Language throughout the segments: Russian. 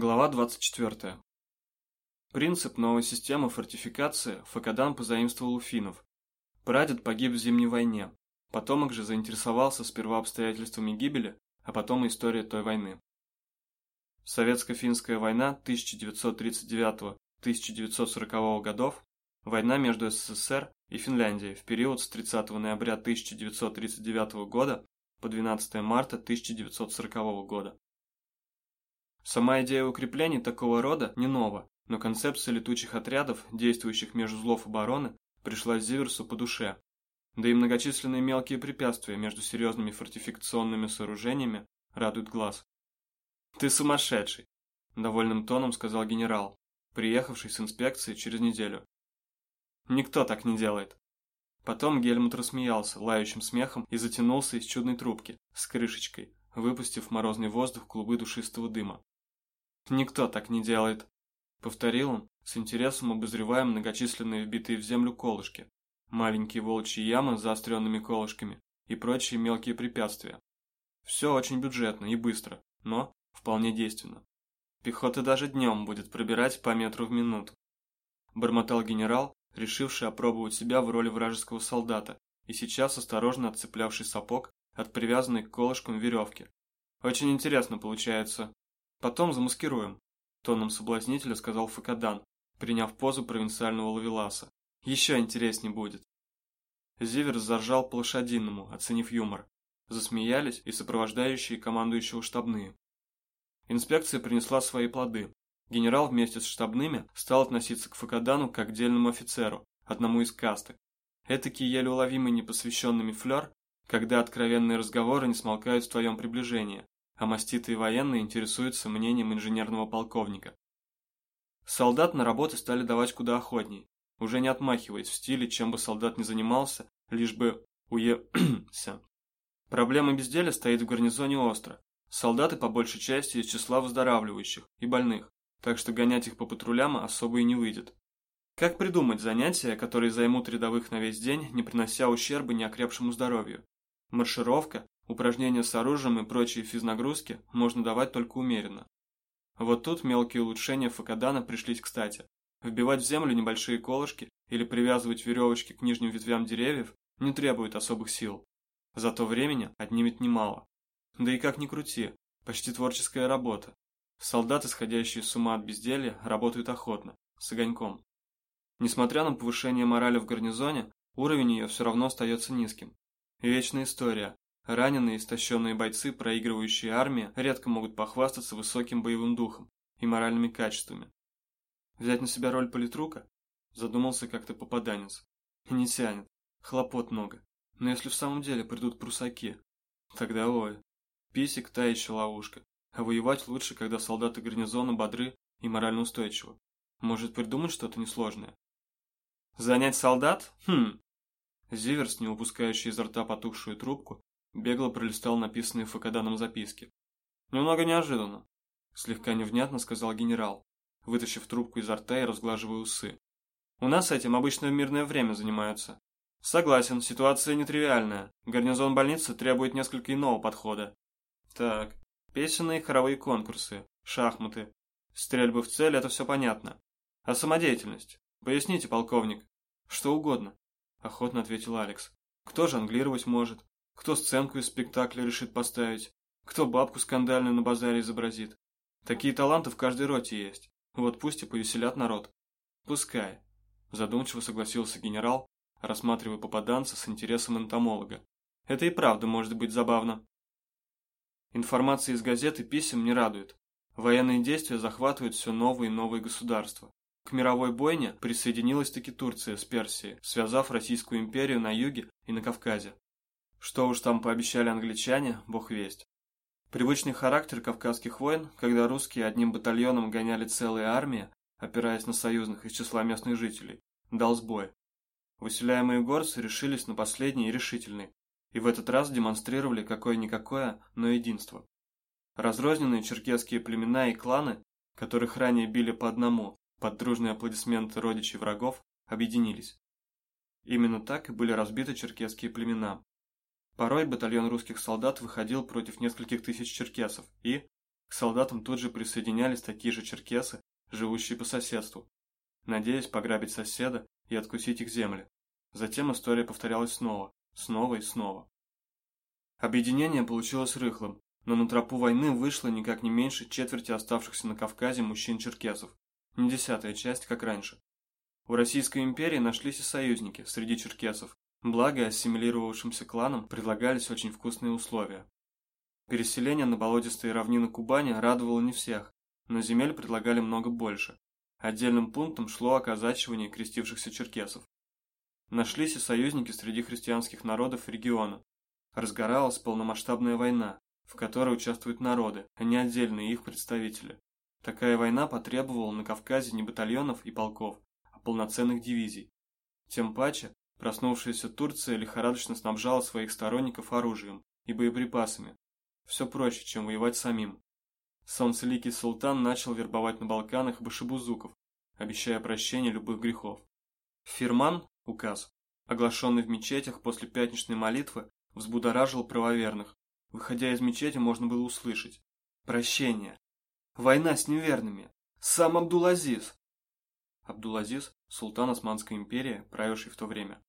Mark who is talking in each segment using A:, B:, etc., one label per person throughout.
A: Глава 24. Принцип новой системы фортификации Факадан позаимствовал у финнов. Прадед погиб в Зимней войне. Потомок же заинтересовался сперва обстоятельствами гибели, а потом и историей той войны. Советско-финская война 1939-1940 годов – война между СССР и Финляндией в период с 30 ноября 1939 года по 12 марта 1940 года. Сама идея укреплений такого рода не нова, но концепция летучих отрядов, действующих между узлов обороны, пришлась Зиверсу по душе. Да и многочисленные мелкие препятствия между серьезными фортификационными сооружениями радуют глаз. «Ты сумасшедший!» – довольным тоном сказал генерал, приехавший с инспекции через неделю. «Никто так не делает!» Потом Гельмут рассмеялся лающим смехом и затянулся из чудной трубки с крышечкой, выпустив в морозный воздух клубы душистого дыма. «Никто так не делает», — повторил он, с интересом обозревая многочисленные вбитые в землю колышки, маленькие волчьи ямы с заостренными колышками и прочие мелкие препятствия. Все очень бюджетно и быстро, но вполне действенно. Пехота даже днем будет пробирать по метру в минуту. Бормотал генерал, решивший опробовать себя в роли вражеского солдата и сейчас осторожно отцеплявший сапог от привязанной к колышкам веревки. Очень интересно получается, Потом замаскируем, тоном соблазнителя сказал Факадан, приняв позу провинциального лавеласа. Еще интереснее будет. Зивер заржал по-лошадиному, оценив юмор. Засмеялись и сопровождающие командующего штабные. Инспекция принесла свои плоды. Генерал вместе с штабными стал относиться к Факадану как к дельному офицеру, одному из касты. Этакий еле уловимый непосвященными флер, когда откровенные разговоры не смолкают в твоем приближении, а маститые военные интересуются мнением инженерного полковника. Солдат на работы стали давать куда охотней, уже не отмахиваясь в стиле, чем бы солдат ни занимался, лишь бы уе...ся. Проблема безделия стоит в гарнизоне остро. Солдаты по большей части из числа выздоравливающих и больных, так что гонять их по патрулям особо и не выйдет. Как придумать занятия, которые займут рядовых на весь день, не принося ущерба неокрепшему здоровью? Маршировка, Упражнения с оружием и прочие физнагрузки можно давать только умеренно. Вот тут мелкие улучшения Факадана пришлись кстати. Вбивать в землю небольшие колышки или привязывать веревочки к нижним ветвям деревьев не требует особых сил. Зато времени отнимет немало. Да и как ни крути, почти творческая работа. Солдаты, сходящие с ума от безделья, работают охотно, с огоньком. Несмотря на повышение морали в гарнизоне, уровень ее все равно остается низким. вечная история, Раненые и истощенные бойцы, проигрывающие армии, редко могут похвастаться высоким боевым духом и моральными качествами. Взять на себя роль политрука? Задумался как-то попаданец. И не тянет. Хлопот много. Но если в самом деле придут прусаки, тогда ой. Писик та еще ловушка. А воевать лучше, когда солдаты гарнизона бодры и морально устойчивы. Может придумать что-то несложное? Занять солдат? Хм. Зиверс, не упускающий изо рта потухшую трубку, Бегло пролистал написанные Факаданом записки. «Немного неожиданно», – слегка невнятно сказал генерал, вытащив трубку изо рта и разглаживая усы. «У нас этим обычно в мирное время занимаются». «Согласен, ситуация нетривиальная. Гарнизон больницы требует несколько иного подхода». «Так, песенные хоровые конкурсы, шахматы, стрельбы в цель – это все понятно. А самодеятельность? Поясните, полковник». «Что угодно», – охотно ответил Алекс. «Кто жонглировать может? Кто сценку из спектакля решит поставить, кто бабку скандальную на базаре изобразит. Такие таланты в каждой роте есть. Вот пусть и повеселят народ. Пускай. Задумчиво согласился генерал, рассматривая попаданца с интересом энтомолога. Это и правда может быть забавно. Информация из газет и писем не радует. Военные действия захватывают все новые и новые государства. К мировой бойне присоединилась таки Турция с Персией, связав Российскую империю на юге и на Кавказе. Что уж там пообещали англичане, бог весть. Привычный характер кавказских войн, когда русские одним батальоном гоняли целые армии, опираясь на союзных из числа местных жителей, дал сбой. Выселяемые горцы решились на последний и решительный, и в этот раз демонстрировали какое-никакое, но единство. Разрозненные черкесские племена и кланы, которых ранее били по одному, под дружные аплодисменты родичей врагов, объединились. Именно так и были разбиты черкесские племена, Порой батальон русских солдат выходил против нескольких тысяч черкесов и, К солдатам тут же присоединялись такие же черкесы, живущие по соседству, надеясь пограбить соседа и откусить их земли. Затем история повторялась снова, снова и снова. Объединение получилось рыхлым, но на тропу войны вышло никак не меньше четверти оставшихся на Кавказе мужчин-черкесов, не десятая часть, как раньше. У Российской империи нашлись и союзники среди черкесов, благо ассимилировавшимся кланам предлагались очень вкусные условия. Переселение на болотистые равнины Кубани радовало не всех, но земель предлагали много больше. Отдельным пунктом шло оказачивание крестившихся черкесов. Нашлись и союзники среди христианских народов региона. Разгоралась полномасштабная война, в которой участвуют народы, а не отдельные их представители. Такая война потребовала на Кавказе не батальонов и полков, а полноценных дивизий. Тем паче, проснувшаяся Турция лихорадочно снабжала своих сторонников оружием и боеприпасами, все проще, чем воевать самим. Солнцеликий султан начал вербовать на Балканах башибузуков, обещая прощение любых грехов. Фирман, указ, оглашенный в мечетях после пятничной молитвы, взбудоражил правоверных. Выходя из мечети, можно было услышать «Прощение! Война с неверными! Сам Абдулазиз!» Абдулазиз – султан Османской империи, правивший в то время.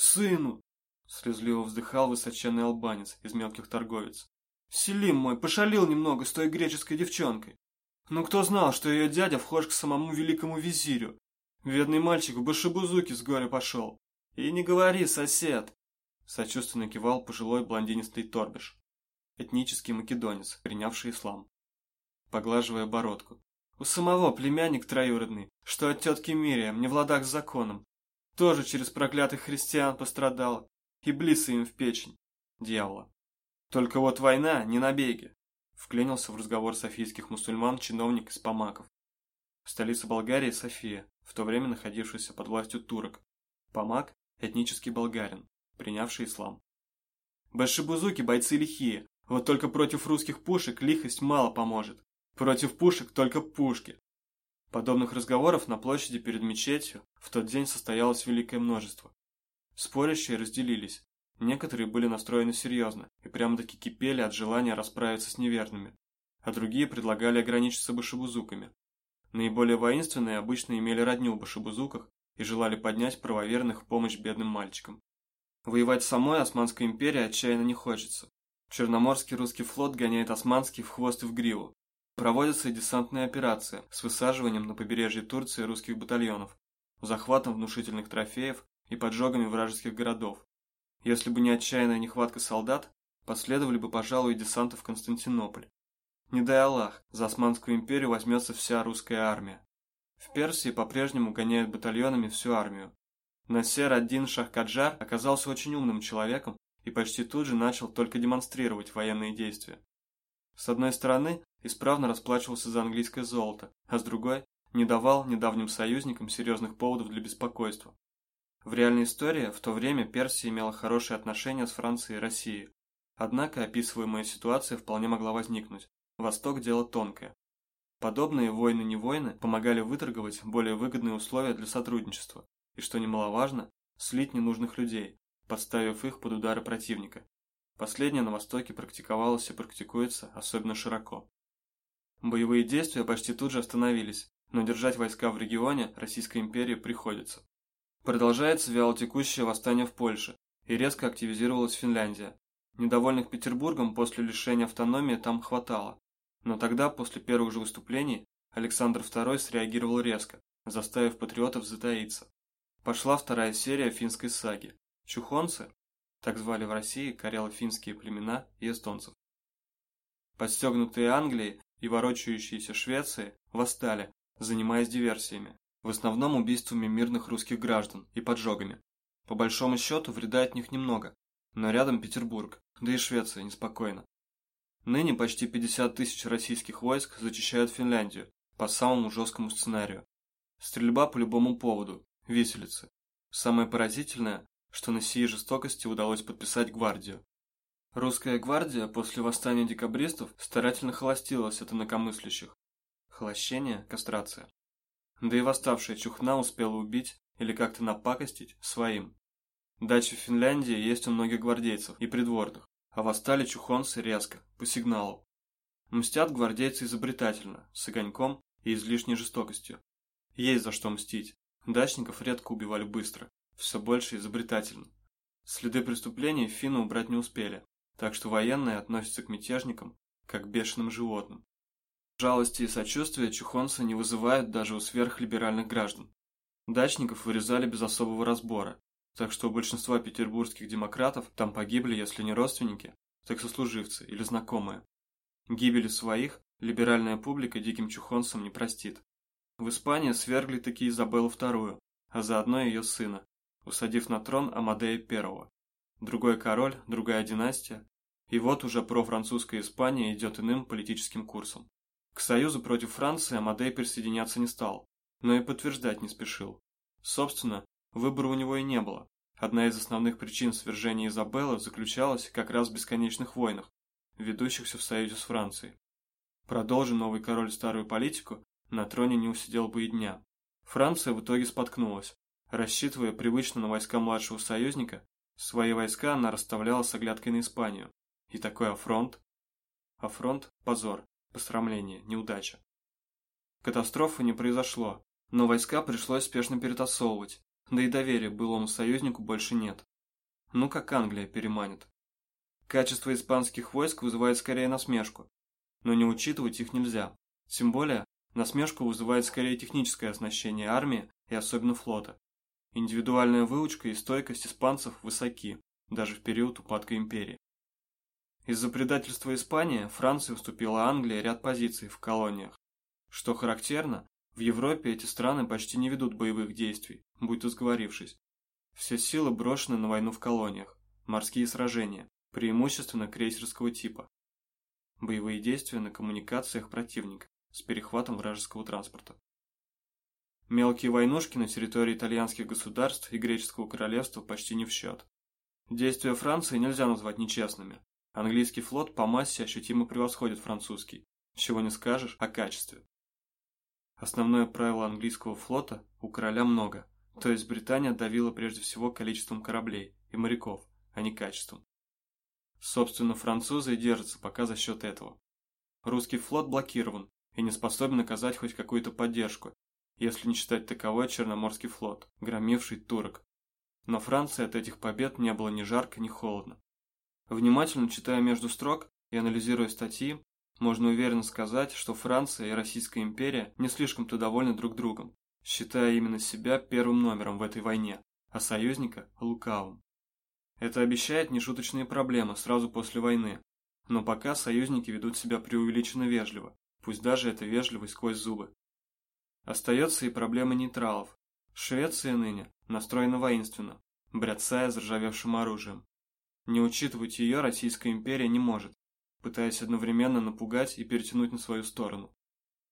A: «Сыну!» – слезливо вздыхал высоченный албанец из мелких торговец. Селим мой пошалил немного с той греческой девчонкой. Но кто знал, что ее дядя вхож к самому великому визирю? Бедный мальчик в башибузуки с горя пошел. И не говори, сосед. Сочувственно кивал пожилой блондинистый торбиш. Этнический македонец, принявший ислам. Поглаживая бородку. У самого племянник троюродный, что от тетки Мириам, не в ладах с законом. Тоже через проклятых христиан пострадал. И блисы им в печень. Дьявола. Только вот война не набеги. Вклинился в разговор софийских мусульман чиновник из Помаков. Столица Болгарии – София, в то время находившаяся под властью турок. Помак – этнический болгарин, принявший ислам. Большебузуки – бойцы лихие, вот только против русских пушек лихость мало поможет. Против пушек только пушки. Подобных разговоров на площади перед мечетью в тот день состоялось великое множество. Спорящие разделились. Некоторые были настроены серьезно и прямо-таки кипели от желания расправиться с неверными, а другие предлагали ограничиться башебузуками. Наиболее воинственные обычно имели родню в башебузуках и желали поднять правоверных в помощь бедным мальчикам. Воевать самой Османской империи отчаянно не хочется. Черноморский русский флот гоняет османский в хвост и в гриву. Проводятся и десантные операции с высаживанием на побережье Турции русских батальонов, захватом внушительных трофеев и поджогами вражеских городов. Если бы не отчаянная нехватка солдат, последовали бы, пожалуй, десанты в Константинополь. Не дай Аллах, за Османскую империю возьмется вся русская армия. В Персии по-прежнему гоняют батальонами всю армию. Насер один Шахкаджар оказался очень умным человеком и почти тут же начал только демонстрировать военные действия. С одной стороны, исправно расплачивался за английское золото, а с другой, не давал недавним союзникам серьезных поводов для беспокойства. В реальной истории в то время Персия имела хорошие отношения с Францией и Россией. Однако описываемая ситуация вполне могла возникнуть. Восток – дело тонкое. Подобные войны-не войны помогали выторговать более выгодные условия для сотрудничества и, что немаловажно, слить ненужных людей, подставив их под удары противника. Последнее на Востоке практиковалось и практикуется особенно широко. Боевые действия почти тут же остановились, но держать войска в регионе Российской империи приходится. Продолжается вялотекущее восстание в Польше, и резко активизировалась Финляндия. Недовольных Петербургом после лишения автономии там хватало. Но тогда, после первых же выступлений, Александр II среагировал резко, заставив патриотов затаиться. Пошла вторая серия финской саги. Чухонцы, так звали в России карело-финские племена и эстонцев. Подстегнутые Англией и ворочающиеся Швеции восстали, занимаясь диверсиями, в основном убийствами мирных русских граждан и поджогами. По большому счету вреда от них немного, но рядом Петербург, да и Швеция неспокойна. Ныне почти 50 тысяч российских войск зачищают Финляндию по самому жесткому сценарию. Стрельба по любому поводу, виселицы. Самое поразительное, что на сии жестокости удалось подписать гвардию. Русская гвардия после восстания декабристов старательно холостилась от инакомыслящих. Холощение – кастрация да и восставшая чухна успела убить или как-то напакостить своим. Дачи в Финляндии есть у многих гвардейцев и придворных, а восстали чухонцы резко, по сигналу. Мстят гвардейцы изобретательно, с огоньком и излишней жестокостью. Есть за что мстить. Дачников редко убивали быстро, все больше изобретательно. Следы преступлений финны убрать не успели, так что военные относятся к мятежникам как к бешеным животным. Жалости и сочувствия чухонцы не вызывают даже у сверхлиберальных граждан. Дачников вырезали без особого разбора, так что у большинства петербургских демократов там погибли, если не родственники, так сослуживцы или знакомые. Гибели своих либеральная публика диким чухонцам не простит. В Испании свергли таки Изабеллу II, а заодно ее сына, усадив на трон Амадея I. Другой король, другая династия, и вот уже профранцузская Испания идет иным политическим курсом. К союзу против Франции Амадей присоединяться не стал, но и подтверждать не спешил. Собственно, выбора у него и не было. Одна из основных причин свержения Изабеллы заключалась как раз в бесконечных войнах, ведущихся в союзе с Францией. Продолжи новый король старую политику, на троне не усидел бы и дня. Франция в итоге споткнулась. Рассчитывая привычно на войска младшего союзника, свои войска она расставляла с оглядкой на Испанию. И такой афронт. Афронт – позор, посрамление, неудача. Катастрофы не произошло, но войска пришлось спешно перетасовывать, да и доверия былому союзнику больше нет. Ну как Англия переманит. Качество испанских войск вызывает скорее насмешку, но не учитывать их нельзя. Тем более, насмешку вызывает скорее техническое оснащение армии и особенно флота. Индивидуальная выучка и стойкость испанцев высоки, даже в период упадка империи. Из-за предательства Испании Франции уступила Англии ряд позиций в колониях. Что характерно, в Европе эти страны почти не ведут боевых действий, будь то сговорившись. Все силы брошены на войну в колониях, морские сражения, преимущественно крейсерского типа. Боевые действия на коммуникациях противника с перехватом вражеского транспорта. Мелкие войнушки на территории итальянских государств и греческого королевства почти не в счет. Действия Франции нельзя назвать нечестными. Английский флот по массе ощутимо превосходит французский, чего не скажешь о качестве. Основное правило английского флота – у короля много, то есть Британия давила прежде всего количеством кораблей и моряков, а не качеством. Собственно, французы и держатся пока за счет этого. Русский флот блокирован и не способен оказать хоть какую-то поддержку, если не считать таковой Черноморский флот, громивший турок. Но Франции от этих побед не было ни жарко, ни холодно. Внимательно читая между строк и анализируя статьи, можно уверенно сказать, что Франция и Российская империя не слишком-то довольны друг другом, считая именно себя первым номером в этой войне, а союзника – лукавым. Это обещает нешуточные проблемы сразу после войны, но пока союзники ведут себя преувеличенно вежливо, пусть даже это вежливость сквозь зубы. Остается и проблема нейтралов. Швеция ныне настроена воинственно, бряцая заржавевшим оружием. Не учитывать ее Российская империя не может, пытаясь одновременно напугать и перетянуть на свою сторону.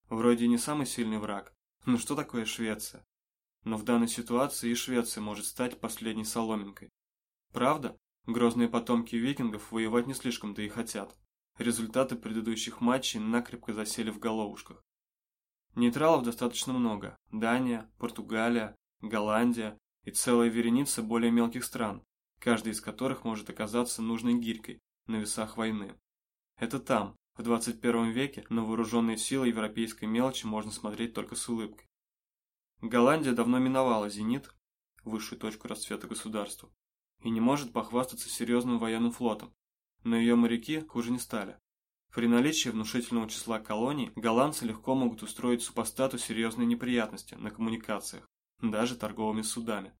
A: Вроде не самый сильный враг, но что такое Швеция? Но в данной ситуации и Швеция может стать последней соломинкой. Правда, грозные потомки викингов воевать не слишком-то и хотят. Результаты предыдущих матчей накрепко засели в головушках. Нейтралов достаточно много. Дания, Португалия, Голландия и целая вереница более мелких стран, каждый из которых может оказаться нужной гирькой на весах войны. Это там, в 21 веке, на вооруженные силы европейской мелочи можно смотреть только с улыбкой. Голландия давно миновала «Зенит», высшую точку расцвета государства, и не может похвастаться серьезным военным флотом, но ее моряки хуже не стали. При наличии внушительного числа колоний голландцы легко могут устроить супостату серьезные неприятности на коммуникациях, даже торговыми судами.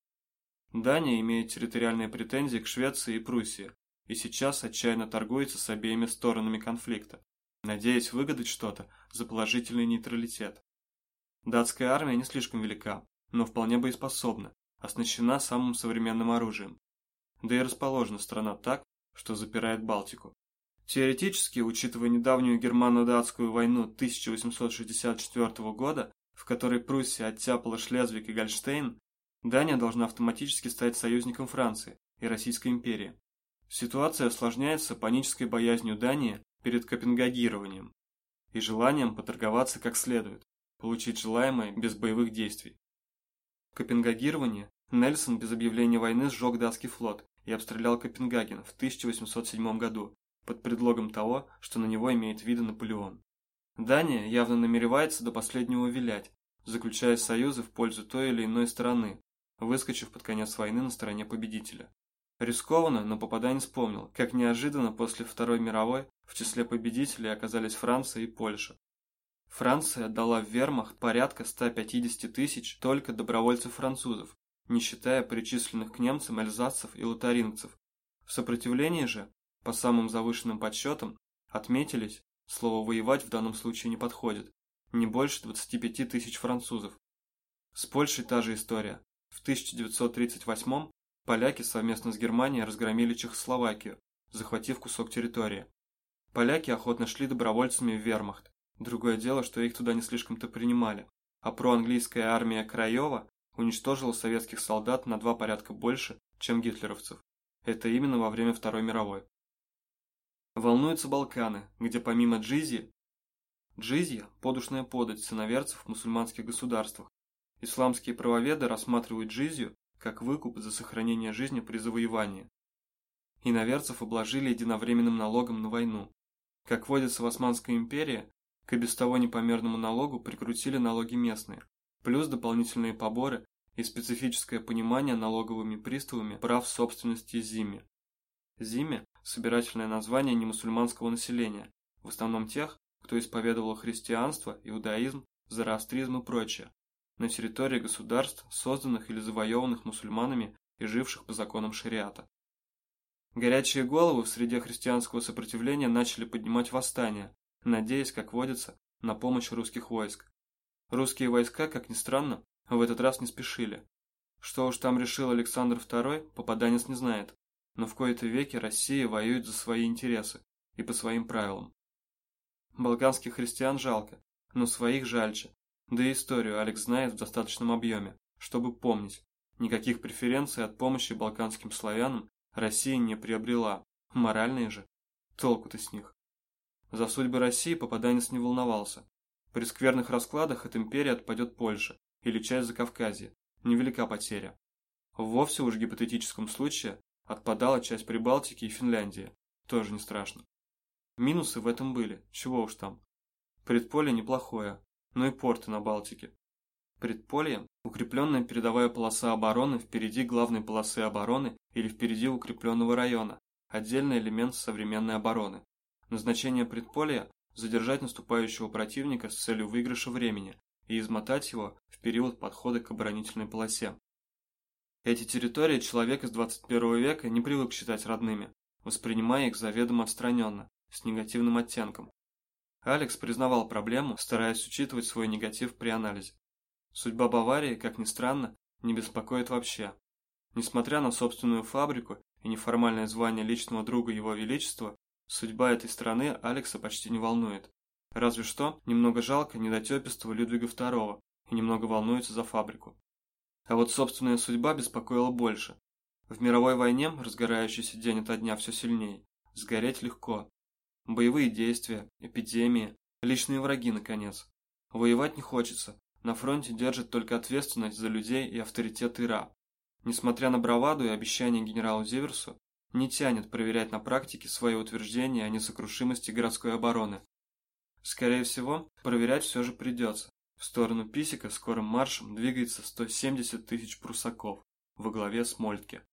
A: Дания имеет территориальные претензии к Швеции и Пруссии, и сейчас отчаянно торгуется с обеими сторонами конфликта, надеясь выгадать что-то за положительный нейтралитет. Датская армия не слишком велика, но вполне боеспособна, оснащена самым современным оружием. Да и расположена страна так, что запирает Балтику. Теоретически, учитывая недавнюю германо-датскую войну 1864 года, в которой Пруссия оттяпала Шлезвиг и Гольштейн, Дания должна автоматически стать союзником Франции и Российской империи. Ситуация осложняется панической боязнью Дании перед копенгагированием и желанием поторговаться как следует, получить желаемое без боевых действий. Копенгагирование Нельсон без объявления войны сжег датский флот и обстрелял Копенгаген в 1807 году, под предлогом того, что на него имеет виды Наполеон. Дания явно намеревается до последнего вилять, заключая союзы в пользу той или иной стороны, выскочив под конец войны на стороне победителя. Рискованно, но попаданец помнил, как неожиданно после Второй мировой в числе победителей оказались Франция и Польша. Франция отдала в вермахт порядка 150 тысяч только добровольцев-французов, не считая причисленных к немцам эльзасцев и лотарингцев. В сопротивлении же, по самым завышенным подсчетам, отметились, слово «воевать» в данном случае не подходит, не больше 25 тысяч французов. С Польшей та же история. В 1938 поляки совместно с Германией разгромили Чехословакию, захватив кусок территории. Поляки охотно шли добровольцами в вермахт. Другое дело, что их туда не слишком-то принимали, а проанглийская армия Краева уничтожила советских солдат на два порядка больше, чем гитлеровцев. Это именно во время Второй мировой. Волнуются Балканы, где помимо джизьи, джизья – подушная подать сыноверцев в мусульманских государствах. Исламские правоведы рассматривают джизью как выкуп за сохранение жизни при завоевании. Иноверцев обложили единовременным налогом на войну. Как водится в Османской империи, к и без того непомерному налогу прикрутили налоги местные, плюс дополнительные поборы и специфическое понимание налоговыми приставами прав собственности Зиме. Зиме – собирательное название немусульманского населения, в основном тех, кто исповедовал христианство, иудаизм, зороастризм и прочее, на территории государств, созданных или завоеванных мусульманами и живших по законам шариата. Горячие головы в среде христианского сопротивления начали поднимать восстания, надеясь, как водится, на помощь русских войск. Русские войска, как ни странно, в этот раз не спешили. Что уж там решил Александр II, попаданец не знает, но в кои-то веки Россия воюет за свои интересы и по своим правилам. Балканских христиан жалко, но своих жальче, да и историю Алекс знает в достаточном объеме, чтобы помнить, никаких преференций от помощи балканским славянам Россия не приобрела, моральные же, толку-то с них. За судьбы России попаданец не волновался. При скверных раскладах от империи отпадет Польша или часть Закавказья. Невелика потеря. Вовсе уж гипотетическом случае отпадала часть Прибалтики и Финляндии. Тоже не страшно. Минусы в этом были, чего уж там. Предполье неплохое, но и порты на Балтике. Предполье – укрепленная передовая полоса обороны впереди главной полосы обороны или впереди укрепленного района, отдельный элемент современной обороны. Назначение предполья – задержать наступающего противника с целью выигрыша времени и измотать его в период подхода к оборонительной полосе. Эти территории человек из 21 века не привык считать родными, воспринимая их заведомо отстраненно, с негативным оттенком. Алекс признавал проблему, стараясь учитывать свой негатив при анализе. Судьба Баварии, как ни странно, не беспокоит вообще. Несмотря на собственную фабрику и неформальное звание личного друга Его Величества, Судьба этой страны Алекса почти не волнует. Разве что немного жалко недотепистого Людвига II и немного волнуется за фабрику. А вот собственная судьба беспокоила больше. В мировой войне, разгорающейся день ото дня все сильнее, сгореть легко. Боевые действия, эпидемии, личные враги, наконец. Воевать не хочется, на фронте держит только ответственность за людей и авторитет Ира. Несмотря на браваду и обещания генералу Зиверсу, не тянет проверять на практике свои утверждения о несокрушимости городской обороны. Скорее всего, проверять все же придется. В сторону Писика скорым маршем двигается 170 тысяч прусаков во главе с Мольтке.